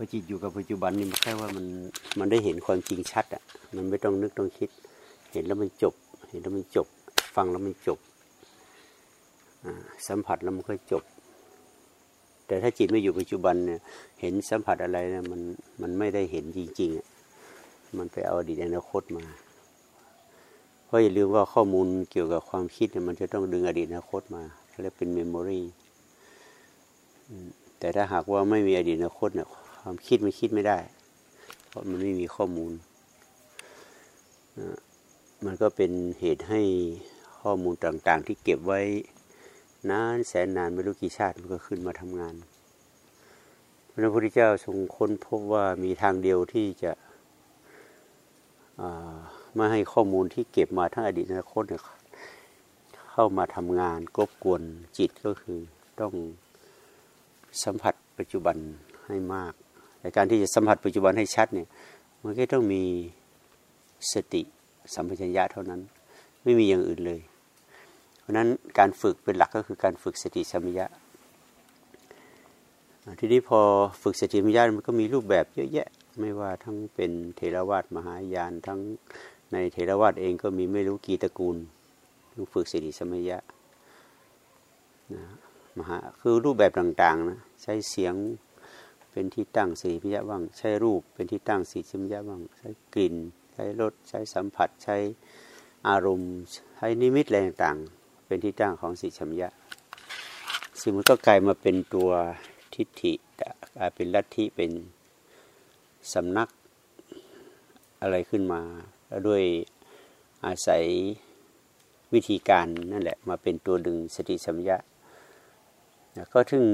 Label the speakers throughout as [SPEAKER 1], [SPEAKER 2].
[SPEAKER 1] พอจิตอยู่กับปัจจุบันนี่มันแค่ว่ามันมันได้เห็นความจริงชัดอะ มันไม่ต้องนึกต้องคิด เห็นแล้วมันจบ เห็นแล้วมันจบ ฟังแล้วมันจบสัมผัสแล้วมันก็จบ แต่ถ้าจิตไม่อยู่ปัจจุบันเนี่ยเห็นสัมผัสอะไรเนี่ยมันมันไม่ได้เห็นจริงๆมันไปเอาอดีตอนาคตมาเพราะอย่าลืมว่าข้อมูลเกี่ยวกับความคิดเนี่ยมันจะต้องดึงอดีตอนาคตมาเรียกเป็นเมมโมรีแต่ถ้าหากว่าไม่มีอดีตอนาคตเนี่ย ความคิดมันคิดไม่ได้ เพราะมันไม่มีข้อมูล มันก็เป็นเหตุให้ข้อมูลต่างๆ ที่เก็บไว้นานแสนนานไม่รู้กี่ชาติมันก็ขึ้นมาทำงาน พระพุทธเจ้าทรงค้นพบว่ามีทางเดียวที่จะไม่ให้ข้อมูลที่เก็บมาทั้งอดีตอนาคตเข้ามาทำงานกบกวนจิตก็คือต้องสัมผัสปัจจุบันให้มาก ในการที่จะสัมผัสปัจจุบันให้ชัดเนี่ยมันก็ต้องมีสติสัมปชัญญะเท่านั้น ไม่มีอย่างอื่นเลย เพราะนั้นการฝึกเป็นหลักก็คือการฝึกสติสัมปชัญญะทีนี้พอฝึกสติสัมปชัญญะมันก็มีรูปแบบเยอะแยะ ไม่ว่าทั้งเป็นเทรวาสมหายาน ทั้งในเทรวาสเองก็มีไม่รู้กี่ตระกูลฝึกสติสัมปชัญญะนะมหาคือรูปแบบต่างๆนะใช้เสียง เป็นที่ตั้งสี่พิยะบ้าง ใช้รูปเป็นที่ตั้งสี่ชิมยะบ้าง ใช้กลิ่น ใช้รส ใช้สัมผัส ใช้อารมณ์ ใช้นิมิตอะไรต่างๆ เป็นที่ตั้งของสี่ชิมยะ สิ่งมันก็กลายมาเป็นตัวทิฏฐิกลายเป็นลัทธิเป็นสำนักอะไรขึ้นมาแล้วด้วยอาศัยวิธีการนั่นแหละมาเป็นตัวดึงสติสัมยะก็ถึง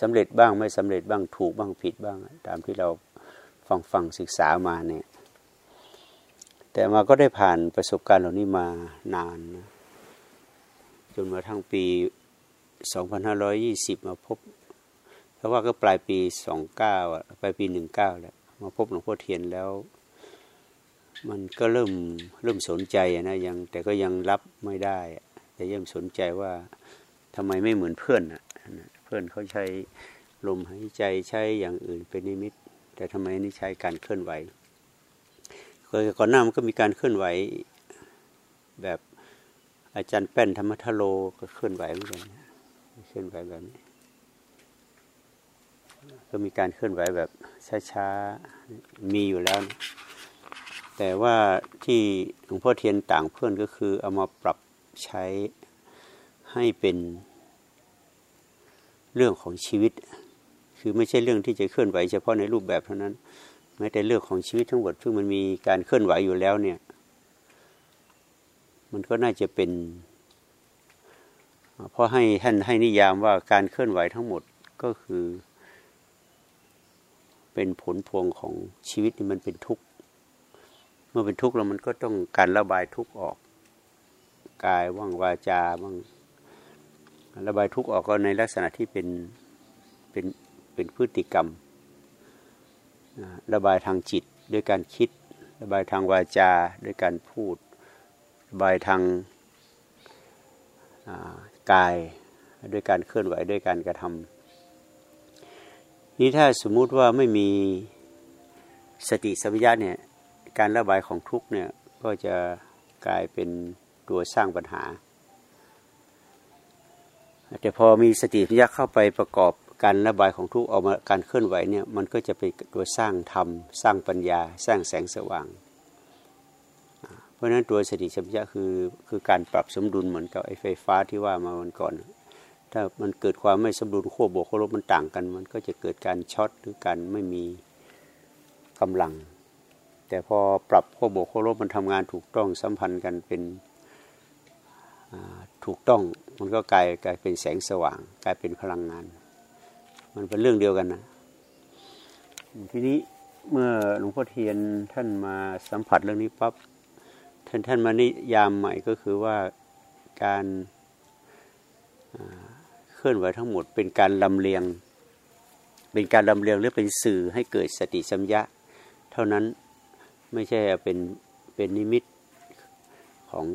[SPEAKER 1] สำเร็จบ้างไม่สำเร็จบ้างถูกบ้างผิดบ้าง ตามที่เราฟังฟังศึกษามาเนี่ย แต่มาก็ได้ผ่านประสบการณ์เหล่านี้มานานนะจนมาทั้งปี 2520 มาพบ เพราะว่าก็ปลายปี 29ปลายปี 19 แล้ว มาพบหลวงพ่อเทียนแล้ว มันก็เริ่มเริ่มสนใจนะยังแต่ก็ยังรับไม่ได้ แต่เริ่มสนใจว่าทำไมไม่เหมือนเพื่อนอะ เพื่อนเขาใช้ลมหายใจใช้อย่างอื่นเป็นนิมิต แต่ทำไมนี่ใช้การเคลื่อนไหวก่อนหน้ามันก็มีการเคลื่อนไหวแบบอาจารย์แป้นธรรมทโลก็เคลื่อนไหวเหมือนกันเคลื่อนไหวแบบนี้ก็มีการเคลื่อนไหวแบบช้าๆมีอยู่แล้ว แต่ว่าที่หลวงพ่อเทียนต่างเพื่อนก็คือเอามาปรับใช้ให้เป็น เรื่องของชีวิต คือไม่ใช่เรื่องที่จะเคลื่อนไหวเฉพาะในรูปแบบเท่านั้นแม้แต่เรื่องของชีวิตทั้งหมดซึ่งมันมีการเคลื่อนไหวอยู่แล้วเนี่ย มันก็น่าจะเป็น เพราะให้ท่านให้นิยามว่าการเคลื่อนไหวทั้งหมดก็คือ เป็นผลพวงของชีวิตนี่มันเป็นทุกข์เมื่อเป็นทุกข์แล้วมันก็ต้องการระบายทุกข์ออก กายว่างวาจาบ้าง ระบายทุกข์ออกก็ในลักษณะที่เป็นเป็นเป็นพฤติกรรม ระบายทางจิตด้วยการคิด ระบายทางวาจาด้วยการพูด ระบายทางกายด้วยการเคลื่อนไหวด้วยการกระทำนี้ถ้าสมมุติว่าไม่มีสติสัมปชัญญะเนี่ยการระบายของทุกเนี่ยก็จะกลายเป็นตัวสร้างปัญหา แต่พอมีสติปัญญาเข้าไปประกอบการระบายของทุกออกมาการเคลื่อนไหวเนี่ยมันก็จะเป็นตัวสร้างธรรม สร้างปัญญา สร้างแสงสว่าง เพราะฉะนั้นตัวสติสัมปชัญญะคือคือการปรับสมดุลเหมือนกับไอ้ไฟฟ้าที่ว่ามาวันก่อน ถ้ามันเกิดความไม่สมดุลขั้วบวกขั้วลบมันต่างกัน มันก็จะเกิดการช็อตหรือการไม่มีกำลัง แต่พอปรับขั้วบวกขั้วลบมันทำงานถูกต้องสัมพันธ์กันเป็นถูกต้อง มันก็กลายกลายเป็นแสงสว่าง กลายเป็นพลังงาน มันเป็นเรื่องเดียวกันนะ ทีนี้เมื่อหลวงพ่อเทียนท่านมาสัมผัสเรื่องนี้ปั๊บท่านท่านมานิยามใหม่ก็คือว่าการเคลื่อนไหวทั้งหมด เป็นการลำเลียง เป็นการลำเลียงหรือเป็นสื่อให้เกิดสติสัมยะ เท่านั้นไม่ใช่เป็นเป็นนิมิต ของ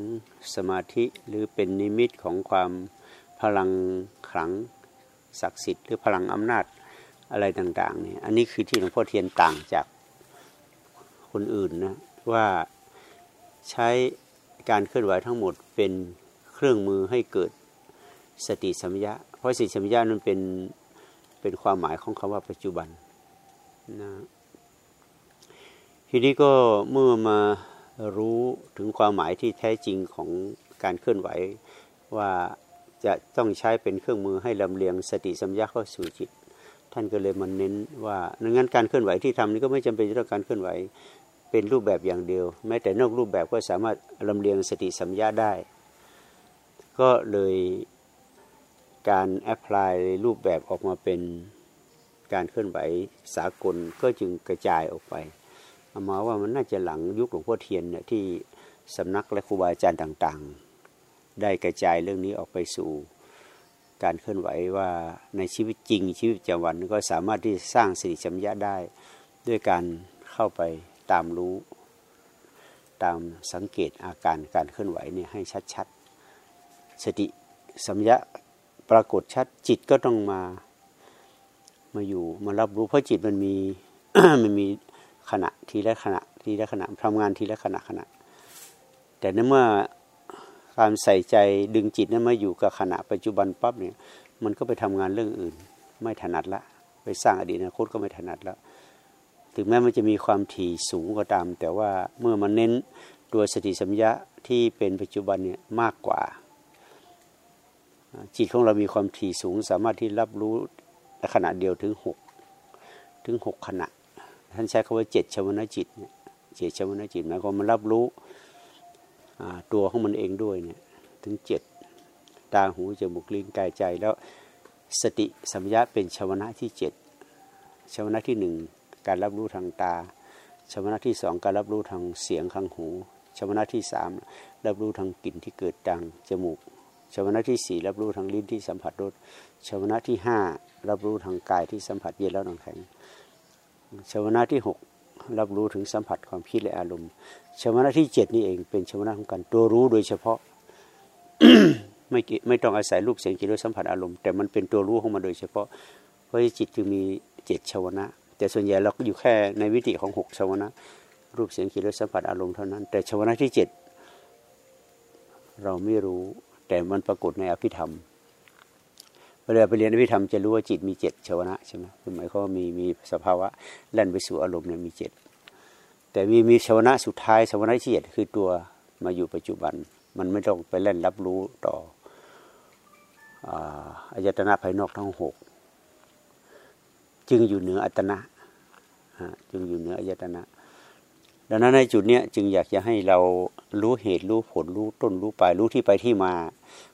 [SPEAKER 1] สมาธิหรือเป็นนิมิตของความพลังขลังศักดิ์สิทธิ์หรือพลังอำนาจอะไรต่างๆเนี่ยอันนี้คือที่หลวงพ่อเทียนต่างจากคนอื่นนะว่าใช้การเคลื่อนไหวทั้งหมดเป็นเครื่องมือให้เกิดสติสัมยาเพราะสติสัมยานั้นเป็นเป็นความหมายของคำว่าปัจจุบันนะทีนี้ก็เมื่อมา รู้ถึงความหมายที่แท้จริงของการเคลื่อนไหว ว่าจะต้องใช้เป็นเครื่องมือให้ลำเลียงสติสัมยาเข้าสู่จิต ท่านก็เลยมันเน้นว่าดังนั้นการเคลื่อนไหวที่ทำนี้ก็ไม่จำเป็นจะต้องการเคลื่อนไหวเป็นรูปแบบอย่างเดียว แม้แต่นอกรูปแบบก็สามารถลำเลียงสติสัมยาได้ ก็เลยการแอพพลายรูปแบบออกมาเป็นการเคลื่อนไหวสากลก็จึงกระจายออกไป เอามาว่ามันน่าจะหลังยุคหลวงพ่อเทียนเนี่ยที่สำนักและครูบาอาจารย์ต่างๆ ได้กระจายเรื่องนี้ออกไปสู่การเคลื่อนไหวว่าในชีวิตจริงชีวิตประจำวันก็สามารถที่สร้างสติสัมยาได้ ด้วยการเข้าไปตามรู้ ตามสังเกตอาการการเคลื่อนไหวเนี่ยให้ชัดๆ สติสัมยาปรากฏชัดจิตก็ต้องมามาอยู่มารับรู้เพราะจิตมันมีมันมี ขณะทีละขณะทีละขณะทำงานทีละขณะขณะ แต่ในเมื่อการใส่ใจดึงจิตนั้นมาอยู่กับขณะปัจจุบันปั๊บเนี่ยมันก็ไปทำงานเรื่องอื่น ไม่ถนัดละ ไปสร้างอดีตอนาคตก็ไม่ถนัดแล้ว ถึงแม้มันจะมีความถี่สูงก็ตาม แต่ว่าเมื่อมันเน้นตัวสติสัมยาที่เป็นปัจจุบันเนี่ยมากกว่า จิตของเรามีความถี่สูงสามารถที่รับรู้ขณะเดียวถึงหกถึงหกขณะ ท่านใช้คำว่าเจ็ดชวนาจิตเนี่ยเจ็ดชวนาจิตหมายความมันรับรู้ตัวของมันเองด้วยเนี่ยถึงเจ็ดตาหูจมูกลิ้นกายใจแล้วสติสัมยาเป็นชวนะที่เจ็ดชวนะที่หนึ่งการรับรู้ทางตาชวนะที่สองการรับรู้ทางเสียงทางหูชวนะที่สามรับรู้ทางกลิ่นที่เกิดดังจมูกชวนะที่สี่รับรู้ทางลิ้นที่สัมผัสรสชวนะที่ห้ารับรู้ทางกายที่สัมผัสเย็นแล้วนองแข็ง ชวนะที่หกรับรู้ถึงสัมผัสความคิดและอารมณ์ชวนะที่เจ็ดนี่เองเป็นชวนะของการตัวรู้โดยเฉพาะไม่ไม่ต้องอาศัยรูปเสียงกลิ่นรสสัมผัสอารมณ์แต่มันเป็นตัวรู้ของมันโดยเฉพาะ เพราะจิตจึงมีเจ็ดชวนะ แต่ส่วนใหญ่เราก็อยู่แค่ในวิติของหกชวนะ รูปเสียงกลิ่นรสสัมผัสอารมณ์เท่านั้น แต่ชวนะที่เจ็ดเราไม่รู้แต่มันปรากฏในอภิธรรม เวลาไปเรียนอภิธรรมจะรู้ว่าจิตมีเจ็ดชวนะใช่ไหมคือหมายความว่ามีมีสภาวะแล่นไปสู่อารมณ์เนี่ยมีเจ็ดแต่มีมีชวนะสุดท้ายชวนะที่เจ็ดคือตัวมาอยู่ปัจจุบัน มันไม่ต้องไปเล่นรับรู้ต่ออายตนะภายนอกทั้งหกจึงอยู่เหนืออัตนะจึงอยู่เหนืออายตนะ ดังนั้นในจุดเนี้ยจึงอยากจะให้เรารู้เหตุรู้ผลรู้ต้นรู้ปลายรู้ที่ไปที่มา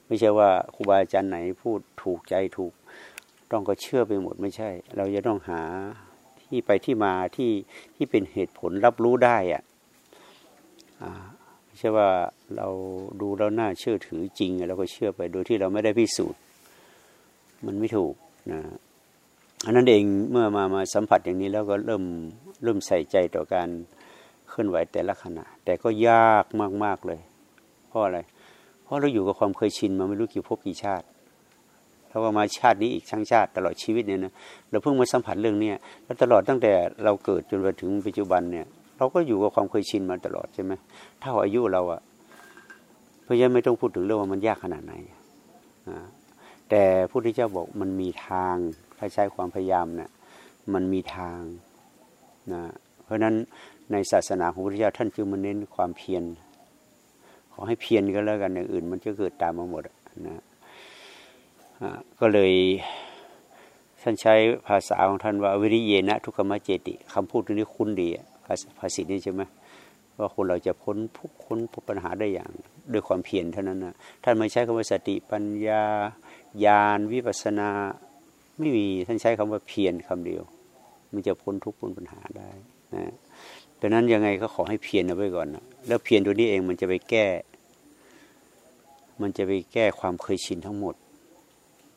[SPEAKER 1] ไม่ใช่ว่าครูบาอาจารย์ไหนพูดถูกใจถูก ต้องก็เชื่อไปหมดไม่ใช่ เราจะต้องหาที่ไปที่มาที่ที่เป็นเหตุผลรับรู้ได้อะไม่ใช่ว่าเราดูแล้วน่าเชื่อถือจริงเราก็เชื่อไปโดยที่เราไม่ได้พิสูจน์ มันไม่ถูกนะอันนั้นเองเมื่อมามาสัมผัสอย่างนี้แล้วก็เริ่มเริ่มใส่ใจต่อการ ลื่อนไหวแต่ละขณะ แต่ก็ยากมาก ๆ เลย เพราะอะไร เพราะเราอยู่กับความเคยชินมาไม่รู้กี่ภพกี่ชาติถ้าว่ามาชาตินี้อีกช่างชาติตลอดชีวิตเนี่ยนะเราเพิ่งมาสัมผัสเรื่องเนี้ยแล้วตลอดตั้งแต่เราเกิดจนมาถึงปัจจุบันเนี่ย เราก็อยู่กับความเคยชินมาตลอดใช่ไหมเท่าอายุเราอะเพราะฉะนั้นไม่ต้องพูดถึงเรื่องว่ามันยากขนาดไหนแต่พระพุทธเจ้าบอกมันมีทางถ้าใช้ความพยายามเนะี่ยมันมีทางนะเพราะฉะนั้น ในศาสนาของพระพุทธเจ้าท่านจึงมาเน้นความเพียรขอให้เพียรก็แล้วกันอย่างอื่น มันจะเกิดตามมาหมดนะก็เลยท่านใช้ภาษาของท่านว่าวิริเยนะ ทุกขมเจติคำพูดนี้คุ้นดีภาษิตนี้ใช่ไหมว่าคนเราจะพ้นทุกพ้นปัญหาได้อย่างด้วยความเพียรเท่านั้นนะท่านไม่ใช้คำว่าสติปัญญาญาณวิปัสนาไม่มีท่านใช้คำว่าเพียรคำเดียว มันจะพ้นทุกพ้นปัญหาได้นะ ดังนั้นยังไงก็ขอให้เพียรเอาไว้ก่อนนะแล้วเพียรตัวนี้เองมันจะไปแก้ มันจะไปแก้ความเคยชินทั้งหมด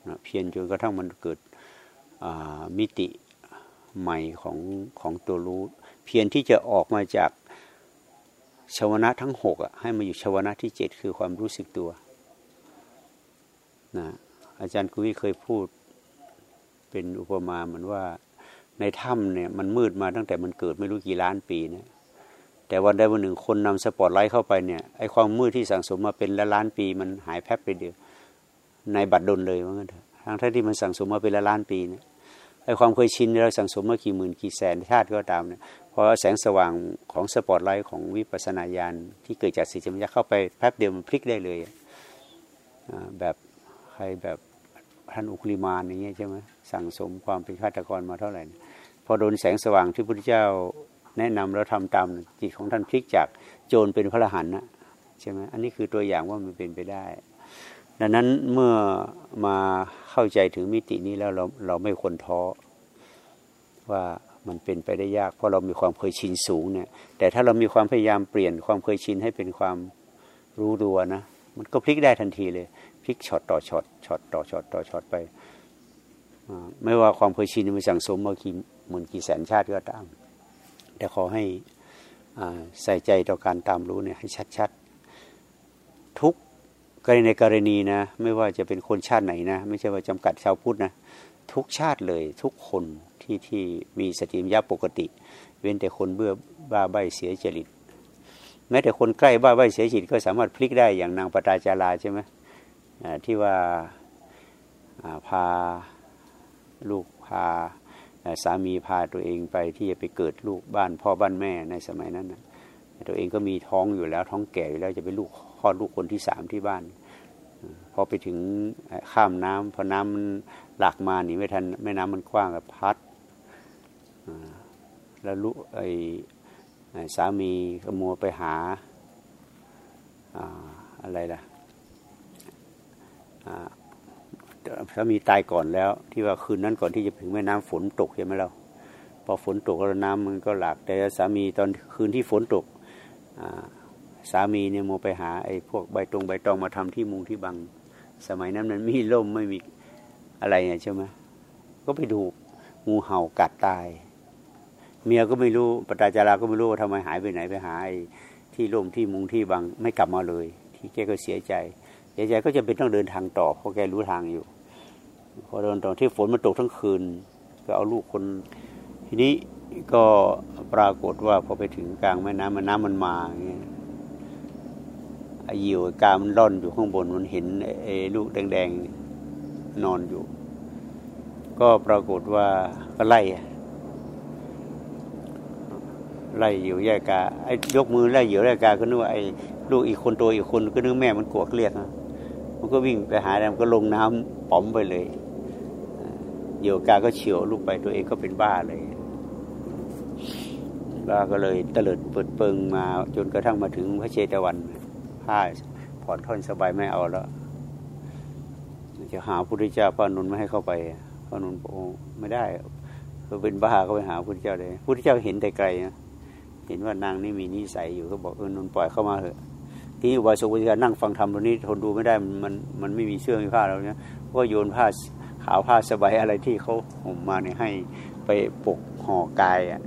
[SPEAKER 1] นะเพียรจนกระทั่งมันเกิดมิติใหม่ของของตัวรู้ เพียรที่จะออกมาจากชาวนะทั้งหกอะให้มาอยู่ชาวนะที่เจ็ดคือความรู้สึกตัวนะอาจารย์กุวิเคยพูดเป็นอุปมาเหมือนว่า ในถ้ำเนี่ยมันมืดมาตั้งแต่มันเกิดไม่รู้กี่ล้านปีนี่ยแต่วันใดวันหนึ่งคนนำสปอตไลท์เข้าไปเนี่ยไอความมืดที่สั่งสมมาเป็นละล้านปี มันหายแป๊บเดียวในบัดดลเลยว่างั้นเถอะทั้งที่มันสั่งสมมาเป็นละล้านปีเนี่ยไอความเคยชินเราสั่งสมมากี่หมื่นกี่แสนชาติก็ตามเนี่ยพอแสงสว่างของสปอตไลท์ของวิปัสสนาญาณที่เกิดจากสติสัมปชัญญะเข้าไปแป๊บเดียวมันพลิกได้เลยแบบใครแบบท่านองคุลิมาลอย่างเงี้ยใช่ไหมสั่งสมความเป็นฆาตกรมาเท่าไหร่ อโดนแสงสว่างที่พระพุทธเจ้าแนะนำแล้วทำตามจิตของท่านพลิกจากโจรเป็นพระอรหันต์นะใช่ไหมอันนี้คือตัวอย่างว่ามันเป็นไปได้ ดังนั้นเมื่อมาเข้าใจถึงมิตินี้แล้วเราเราไม่ควรท้อว่ามันเป็นไปได้ยาก เพราะเรามีความเคยชินสูงเนี่ย แต่ถ้าเรามีความพยายามเปลี่ยนความเคยชินให้เป็นความรู้ตัวนะ มันก็พลิกได้ทันทีเลยพลิกช็อตต่อช็อตช็อตต่อช็อตต่อช็อตไป ไม่ว่าความเคยชินมันสั่งสมมากี่ หมื่นกี่แสนชาติก็ตามแต่ขอให้ใส่ใจต่อการตามรู้เนี่ยให้ชัดๆ ทุกกรณีในกรณีนะ ไม่ว่าจะเป็นคนชาติไหนนะ ไม่ใช่ว่าจำกัดชาวพุทธนะ ทุกชาติเลยทุกคนที่ที่มีสติมยาปกติ เว้นแต่คนเบื่อบ้าใบเสียจริตแม้แต่คนใกล้บ้าใบเสียจริตก็สามารถพลิกได้อย่างนางปตาจาราใช่ไหมที่ว่าพาลูกพา สามีพาตัวเองไปที่จะไปเกิดลูกบ้านพ่อบ้านแม่ในสมัยนั้นนะตัวเองก็มีท้องอยู่แล้วท้องแก่อยู่แล้วจะเป็นลูกคลอดลูกคนที่สามที่บ้าน พอไปถึงข้ามน้ำพอน้ำมันหลากมาหนีไม่ทันแม่น้ำมันกว้างกับพัดแล้วลูกไอ้สามีขโมยไปหาอะไรล่ะ สามีตายก่อนแล้ว ที่ว่าคืนนั้นก่อนที่จะถึงแม่น้ำฝนตกใช่ไหมเราพอฝนตกแล้วน้ำมันก็หลาก แต่สามีตอนคืนที่ฝนตกสามีเนี่ยโมไปหาไอ้พวกใบตรงใบตองมาทำที่มุงที่บัง สมัยนั้นมันมีล่มไม่มีอะไรเนี่ยใช่ไหมก็ไปดูงูเห่ากัดตาย เมียก็ไม่รู้ปตาจาราก็ไม่รู้ว่าทำไมหายไปไหนไปหาที่ร่มที่มุงที่บังไม่กลับมาเลย ที่แกก็เสียใจ เสียใจก็จะเป็นต้องเดินทางต่อเพราะแกรู้ทางอยู่ พอเดินตอนที่ฝนมันตกทั้งคืน ก็เอาลูกคนทีนี้ก็ปรากฏว่าพอไปถึงกลางแม่น้ำมันน้ำมันมาเงี้ยไอ้ยิวกามันร่อนอยู่ข้างบนมันเห็นไอ้ลูกแดงๆนอนอยู่ ก็ปรากฏว่าก็ไล่ไล่อยู่แยกกาไอ้ยกมือไล่อยู่แยกกาก็นึกว่าไอ้ ลูกอีกคนตัวอีกคนก็นึกแม่มันกวกเรียกนะมันก็วิ่งไปหาแล้วก็ลงน้ำป๋อมไปเลยโยกาก็เฉียวลูกไปตัวเองก็เป็นบ้าเลยบ้าก็เลยเตลิดเปิดเปิงมาจนกระทั่งมาถึงพระเชตวันผ้าผ่อนท่อนสบายไม่เอาแล้วจะหาพระพุทธเจ้าพระนุนไม่ให้เข้าไปพระนุนบอไม่ได้ก็เป็นบ้าก็ไปหาพระพุทธเจ้าเลยพระพุทธเจ้าเห็นแต่ไกลนะเห็นว่านางนี่มีนิสัยอยู่ก็บอกเออนุนปล่อยเข้ามาเถอะ ที่อุบาสกอุบาสิกานั่งฟังธรรมตรงนี้ทนดูไม่ได้มันมันไม่มีเสื้อมีผ้าแล้วเนี่ยก็โยนผ้าขาวผ้าสบายอะไรที่เขาห่มมาเนี่ยให้ไปปกห่อกายอะ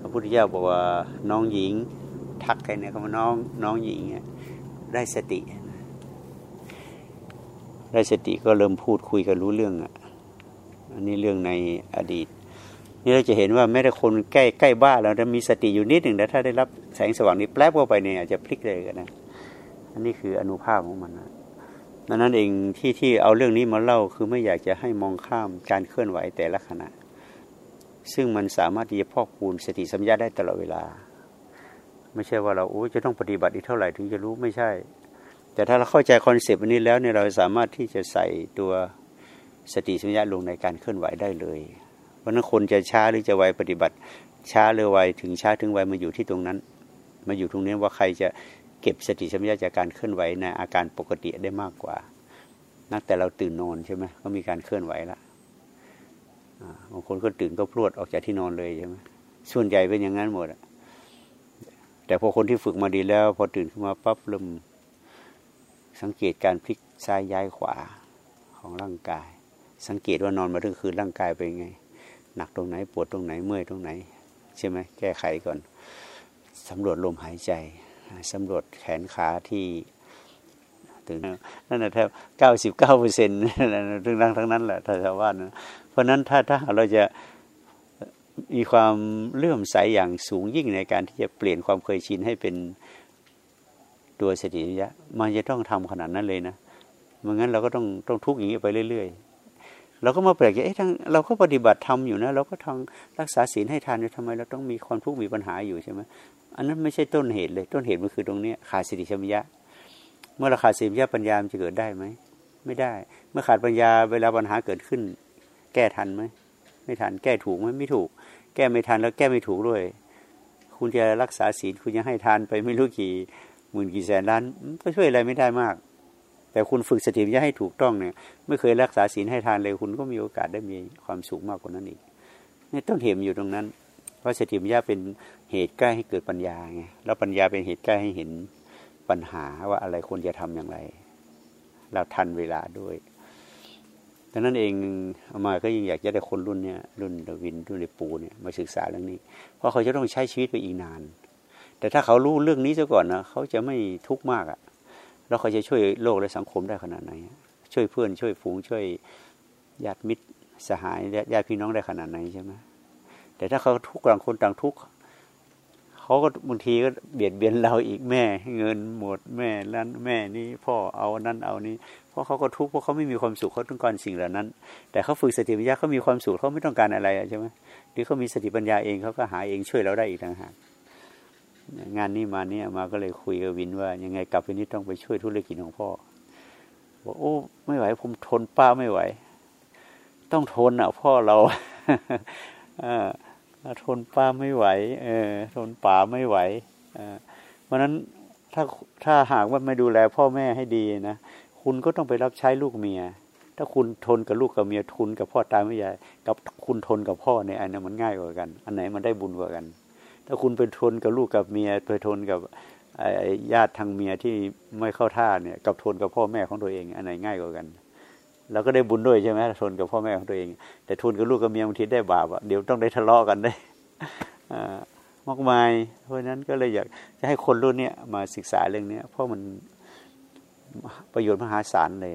[SPEAKER 1] พระพุทธเจ้าบอกว่าน้องหญิงทักใครเนี่ยเขามาน้องน้องหญิงได้สติ ได้สติก็เริ่มพูดคุยกันรู้เรื่องอะอันนี้เรื่องในอดีต นี่เราจะเห็นว่าแม้แต่คนใกล้ใกล้บ้านเราจะมีสติอยู่นิดหนึ่งแต่ถ้าได้รับแสงสว่างนี้แป๊บเข้าไปเนี่ยอาจจะพลิกเลยกันนะอันนี้คืออนุภาพของมันนะดังนั้นเองที่ที่เอาเรื่องนี้มาเล่าคือไม่อยากจะให้มองข้ามการเคลื่อนไหวแต่ละขณะ ซึ่งมันสามารถที่จะพอกพูนสติสัมยาได้ตลอดเวลา ไม่ใช่ว่าเราโอ้จะต้องปฏิบัติอีกเท่าไหร่ถึงจะรู้ไม่ใช่ แต่ถ้าเราเข้าใจ concept อันนี้แล้วเนี่ยเราสามารถที่จะใส่ตัวสติสัมปชัญญะลงในการเคลื่อนไหวได้เลย เพราะนั้นคนจะช้าหรือจะไวปฏิบัติ ช้าหรือไวถึงช้าถึงไวมาอยู่ที่ตรงนั้น มาอยู่ตรงนี้ว่าใครจะเก็บสติสัมปชัญญะจากการเคลื่อนไหวในอาการปกติได้มากกว่ากันนับแต่เราตื่นนอนใช่ไหมก็มีการเคลื่อนไหวละบางคนก็ตื่นก็พรวดออกจากที่นอนเลยใช่ไหมส่วนใหญ่เป็นอย่างนั้นหมดแต่พอคนที่ฝึกมาดีแล้ว พอตื่นขึ้นมาปั๊บเริ่มสังเกตการพลิกซ้ายย้ายขวาของร่างกาย สังเกตว่านอนมาทั้งคืนร่างกายเป็นไง หนักตรงไหนปวดตรงไหนเมื่อยตรงไหน ใช่ไหมแก้ไขก่อนสำรวจลมหายใจสำรวจแขนขาที่ถึงนั่นแหละแทบเก้าสิบเก้าเปอร์เซ็นต์เรื่องทั้งนั้นแหละถ้าชาวบ้านะเพราะนั้นถ้าถ้าเราจะมีความเลื่อมใสอย่างสูงยิ่งในการที่จะเปลี่ยนความเคยชินให้เป็นตัวสติปัญญามันจะต้องทำขนาดนั้นเลยนะไม่งั้นเราก็ต้องต้องทุกข์อย่างนี้ไปเรื่อยๆ เราก็มาแปลกใจเอ๊ะทั้งเราก็ปฏิบัติทำอยู่นะ เราก็ทำรักษาศีลให้ทานอยู่ทำไมเราต้องมีความทุกข์มีปัญหาอยู่ใช่ไหมอันนั้นไม่ใช่ต้นเหตุเลย ต้นเหตุมันคือตรงนี้ขาดสติสัมปชัญญะเมื่อเราขาดสติสัมปชัญญะปัญญามันจะเกิดได้ไหมไม่ได้ เมื่อขาดปัญญาเวลาปัญหาเกิดขึ้น แก้ทันไหมไม่ทันแก้ถูกไหมไม่ถูก แก้ไม่ทันแล้วแก้ไม่ถูกด้วย คุณจะรักษาศีลคุณจะให้ทานไปไม่รู้กี่หมื่นกี่แสนล้านก็ช่วยอะไรไม่ได้มาก แต่คุณฝึกสติปัญญาให้ถูกต้องเนี่ยไม่เคยรักษาศีลให้ทานเลยคุณก็มีโอกาสได้มีความสุขมากกว่านั้นอีกนี่ต้นเหตุอยู่ตรงนั้น เพราะสติปัญญาเป็นเหตุใกล้ให้เกิดปัญญาไงแล้วปัญญาเป็นเหตุใกล้ให้เห็นปัญหาว่าอะไรควรจะทำอย่างไร เราทันเวลาด้วยดังนั้นเองเอามาก็ยังอยากจะได้คนรุ่นเนี้ยรุ่นดวินรุ่นเดปูเนี่ยมาศึกษาเรื่องนี้ เพราะเขาจะต้องใช้ชีวิตไปอีกนาน แต่ถ้าเขารู้เรื่องนี้ซะก่อนนะเขาจะไม่ทุกข์มากอะ่ะ แล้วเขาจะช่วยโลกและสังคมได้ขนาดไหน ช่วยเพื่อนช่วยฝูงช่วยญาติมิตรสหายญาติพี่น้องได้ขนาดไหนใช่ไหมแต่ถ้าเขาทุกข์ต่างคนต่างทุกข์เขาก็บางทีก็เบียดเบียนเราอีกแม่เงินหมดแม่นั้นแม่นี้พ่อเอานั้นเอานี้เพราะเขาก็ทุกข์เพราะเขาไม่มีความสุขเขาต้องการสิ่งเหล่านั้น แต่เขาฝึกสติปัญญาเขามีความสุขเขาไม่ต้องการอะไรใช่ไหมหรือเขามีสติปัญญาเองเขาก็หาเองช่วยเราได้อีกต่างหาก งานนี้มาเนี่ยมาก็เลยคุยกับวินว่า ยังไงกลับไปนี้ต้องไปช่วยธุรกิจของพ่อบอกโอ้ ไม่ไหว ผมทนป้าไม่ไหว ต้องทนอะ พ่อเราอ่าทนป้าไม่ไหว เออ ทนป่าไม่ไหวเพราะนั้นถ้าถ้าหากว่าไม่ดูแลพ่อแม่ให้ดีนะคุณก็ต้องไปรับใช้ลูกเมีย ถ้าคุณทนกับลูกกับเมียทุนกับพ่อตายไม่ใหญ่กับคุณทนกับพ่อเนี่ยอันนั้นมันง่ายกว่ากัน อันไหนมันได้บุญกว่ากัน ถ้าคุณไปทนกับลูกกับเมียไปทนกับญาติทางเมียที่ไม่เข้าท่าเนี่ยกับทนกับพ่อแม่ของตัวเองอันไหนง่ายกว่ากันเราก็ได้บุญด้วยใช่ไหมทนกับพ่อแม่ของตัวเอง แต่ทนกับลูกกับเมียบางทีได้บาปเดี๋ยวต้องได้ทะเลาะกันได้มากมาย เพราะนั้นก็เลยอยากจะให้คนรุ่นนี้มาศึกษาเรื่องนี้เพราะมันประโยชน์มหาศาลเลย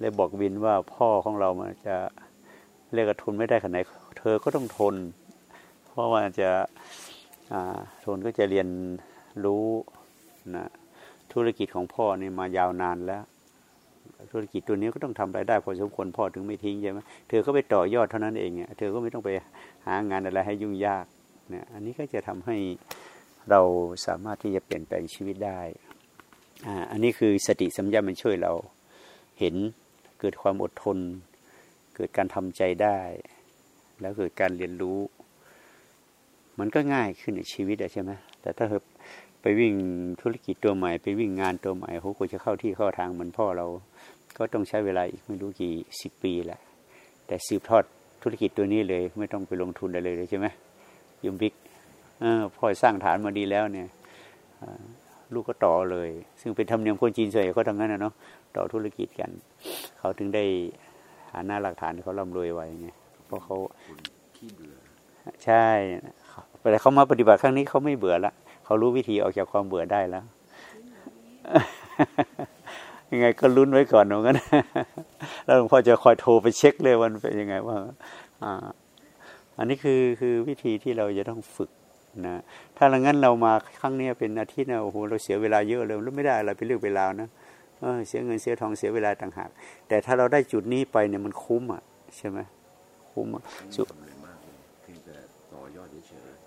[SPEAKER 1] เลยบอกวินว่าพ่อของเรามันจะเรียกทุนไม่ได้ขนาดไหน เธอก็ต้องทน เพราะว่าจะ ทนก็จะเรียนรู้นะธุรกิจของพ่อนี่มายาวนานแล้ว ธุรกิจตัวนี้ก็ต้องทำรายได้พอสมควรพ่อถึงไม่ทิ้งใช่ไหมเธอก็ไปต่อยอดเท่านั้นเองเธอก็ไม่ต้องไปหางานอะไรให้ยุ่งยากเนี่ยอันนี้ก็จะทำให้เราสามารถที่จะเปลี่ยนแปลงชีวิตได้อ่าอันนี้คือสติสัมยามันช่วยเราเห็นเกิดความอดทน เกิดการทำใจได้ แล้วเกิดการเรียนรู้ มันก็ง่ายขึ้นในชีวิตใช่ไหมแต่ถ้าไปวิ่งธุรกิจตัวใหม่ไปวิ่งงานตัวใหม่เขาก็จะเข้าที่เข้าทางเหมือนพ่อเรา ก็ต้องใช้เวลาอีกไม่รู้กี่สิบปีแหละแต่สืบทอดธุรกิจตัวนี้เลย ไม่ต้องไปลงทุนอะไรเลยใช่ไหมยุมบิ๊กพ่อสร้างฐานมาดีแล้วเนี่ยลูกก็ต่อเลย ซึ่งเป็นธรรมเนียมคนจีนส่วนใหญ่ก็ทำงั้นนะเนาะต่อธุรกิจกัน เขาถึงได้หาหน้าหลักฐานเขาร่ำรวยไว้ไงเพราะเขาใช่ แต่เขามาปฏิบัติครั้งนี้เขาไม่เบื่อละเขารู้วิธีออกจากความเบื่อได้แล้ว ยังไงก็ลุ้นไว้ก่อนเหมือนกันแล้วหลวงพ่อจะคอยโทรไปเช็คเลยวันเป็นยังไงว่าอ่า อันนี้คือคือวิธีที่เราจะต้องฝึกนะถ้าอย่างนั้นเรามาครั้งนี้เป็นอาทิตย์นะโอ้โหเราเสียเวลาเยอะเลยแล้วไม่ได้อะไรเป็นเรื่องเวลานะเออเสียเงินเสียทองเสียเวลาต่างหากแต่ถ้าเราได้จุดนี้ไปเนี่ยมันคุ้มอะใช่ไหมคุ้มอะสุ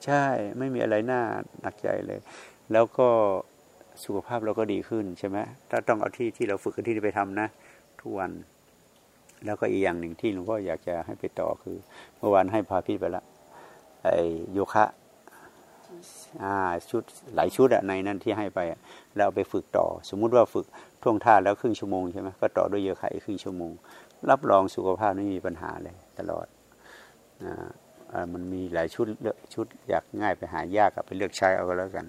[SPEAKER 1] ใช่ไม่มีอะไรน่าหนักใจเลย แล้วก็สุขภาพเราก็ดีขึ้นใช่ไหมถ้าต้องเอาที่ที่เราฝึกกันที่ไปทำนะ ทุกวัน แล้วก็อีกอย่างหนึ่งที่หลวงพ่ออยากจะให้ไปต่อคือ เมื่อวานให้พาพี่ไปละไอโยคะอ่าชุดหลายชุดอะในนั้นที่ให้ไปแล้วไปฝึกต่อ สมมุติว่าฝึกท่วงท่าแล้วครึ่งชั่วโมงใช่ไหมก็ต่อด้วยโยคะอีกครึ่งชั่วโมง รับรองสุขภาพไม่มีปัญหาเลยตลอดอ่า มันมีหลายชุดเลือกชุดอยากง่ายไปหายากกับไปเลือกใช้เอาก็แล้วกัน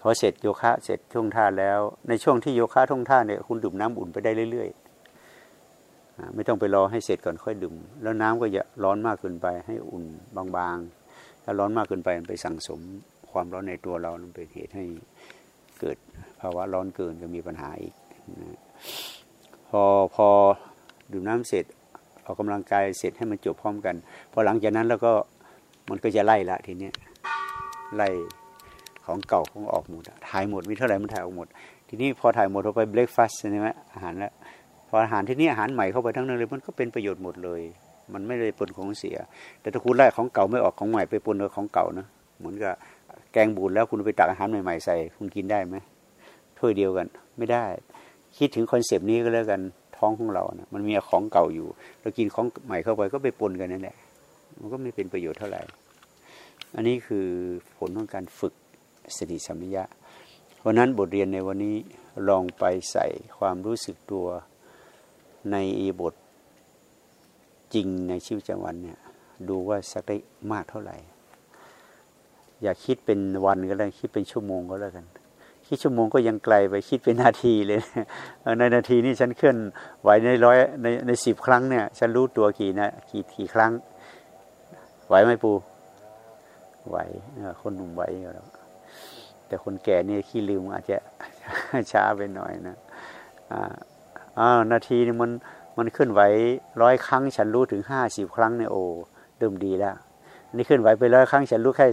[SPEAKER 1] พอเสร็จโยคะเสร็จท่วงท่าแล้ว ในช่วงที่โยคะท่วงท่าเนี่ยคุณดื่มน้ำอุ่นไปได้เรื่อยๆไม่ต้องไปรอให้เสร็จก่อนค่อยดื่ม แล้วน้ำก็อย่าร้อนมากเกินไปให้อุ่นบางๆ ถ้าร้อนมากเกินไปมันไปสั่งสมความร้อนในตัวเรามันเป็นเหตุให้เกิดภาวะร้อนเกินก็มีปัญหาอีกพอพอดื่มน้ำเสร็จ ออกกำลังกายเสร็จให้มันจบพร้อมกันพอหลังจากนั้นแล้วก็มันก็จะไล่ละทีเนี้ยไล่ของเก่าของออกหมดถ่ายหมดมีเท่าไหร่มันถ่ายออกหมด ทีนี้พอถ่ายหมดเราไปเบรกฟาสต์ใช่ไหมอาหารแล้วพออาหารที่นี้อาหารใหม่เข้าไปทั้งนั้นเลยมันก็เป็นประโยชน์หมดเลย มันไม่ได้ปนของเสีย แต่ถ้าคุณไล่ของเก่าไม่ออกของใหม่ไปปนกับของเก่านะเหมือนกับแกงบูดแล้วคุณไปตักอาหารใหม่ๆใส่คุณกินได้ไหมถ้วยเดียวกัน ไม่ได้ คิดถึง concept นี้ก็แล้วกัน ท้องของเรานะมันมีของเก่าอยู่ เรากินของใหม่เข้าไปก็ไปปนกันนั่นแหละ มันก็ไม่เป็นประโยชน์เท่าไหร่ อันนี้คือผลของการฝึกสติสัมปชัญญะเพราะนั้นบทเรียนในวันนี้ลองไปใส่ความรู้สึกตัวในบทจริงในชีวิตประจำวันเนี่ยดูว่าสักได้มากเท่าไหร่ อย่าคิดเป็นวันก็แล้วคิดเป็นชั่วโมงก็แล้วกัน คิดชั่วโมงก็ยังไกลไปคิดเป็นนาทีเลย ในนาทีนี้ฉันเคลื่อนไหวในร้อยในในสิบครั้งเนี่ย ฉันรู้ตัวกี่นะกี่กี่ครั้ง ไหวไหมปู ไหวคนหนุ่มไหวอยู่แล้วแต่คนแก่นี่ขี้ลืมอาจจะช้าไปหน่อยนะอ่านาทีนี่มันมันขึ้นไหวร้อยครั้ง ฉันรู้ถึงห้าสิบครั้งเนี่ยโอ้เดิมดีแล้วนี่ขึ้นไหวไปร้อยครั้ง ฉันรู้แค่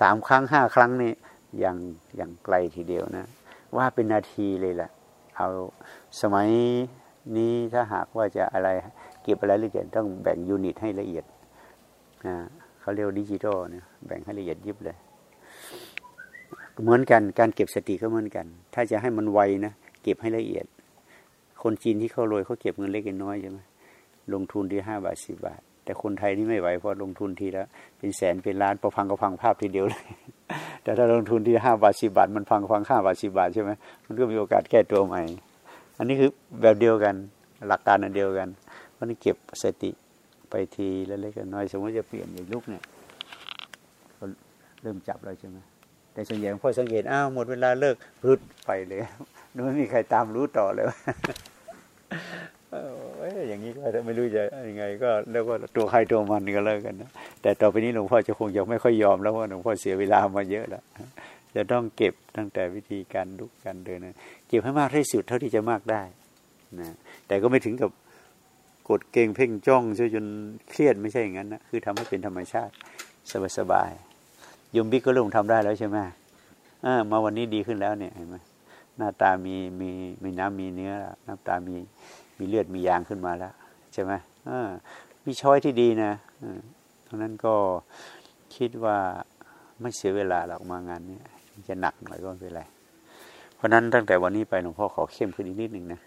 [SPEAKER 1] สามครั้งห้าครั้งนี่ อยังยังไกลทีเดียวนะ ว่าเป็นนาทีเลยแหละเอาสมัยนี้ถ้าหากว่าจะอะไรเก็บอะไรละเอียดต้องแบ่งยูนิตให้ละเอียดนะเขาเรียกดิจิทัลเนี่ยแบ่งให้ละเอียดยิบเลย เหมือนกันการเก็บสติก็เหมือนกัน ถ้าจะให้มันไวนะเก็บให้ละเอียด คนจีนที่เขารวยเขาเก็บเงินเล็กน้อยใช่ไหมลงทุนที่ห้าบาทสิบาท แต่คนไทยนี่ไม่ไหวเพราะลงทุนทีละเป็นแสนเป็นล้านพอพังก็พังภาพทีเดียวเลย แต่ถ้าลงทุนที่ห้าบาทสิบาท มันพังพังห้าบาทสิบาทใช่ไหมมันก็มีโอกาสแก้ตัวใหม่ อันนี้คือแบบเดียวกันหลักการอันเดียวกันเพราะนี่เก็บสติไปทีละเล็กน้อย สมมติจะเปลี่ยนในลุกเนี่ยเริ่มจับแล้วใช่ไหมแต่ส่วนใหญ่พ่อสังเกตอ้าวหมดเวลาเลิกรุดไปเลยไม่มีใครตามรู้ต่อเลย อย่างนี้ก็ไม่รู้จะยังไง ก็เรียกว่าตัวใครตัวมันก็เลิกกันนะแต่ต่อไปนี้หลวงพ่อจะคงยังไม่ค่อยยอมแล้วว่าหลวงพ่อเสียเวลามาเยอะแล้วจะต้องเก็บตั้งแต่วิธีการลุกการเดินนะเก็บให้มากที่สุดเท่าที่จะมากได้นะแต่ก็ไม่ถึงกับกดเกงเพ่งจ้องจนเครียดไม่ใช่อย่างนั้นนะคือทำให้เป็นธรรมชาติสบายๆยมบิ๊กก็เริ่มทำได้แล้วใช่ไหมมาวันนี้ดีขึ้นแล้วเนี่ยเห็นไหมหน้าตามีมีมีน้ำมีเนื้อหน้าตามี มีเลือดมียางขึ้นมาแล้วใช่ไหมมีช้อยที่ดีนะตรงนั้นก็คิดว่าไม่เสียเวลาหรอกมางานนี้จะหนักหน่อยก็ไม่เป็นไร เพราะนั้นตั้งแต่วันนี้ไปหลวงพ่อขอเข้มขึ้นอีกนิดหนึ่งนะ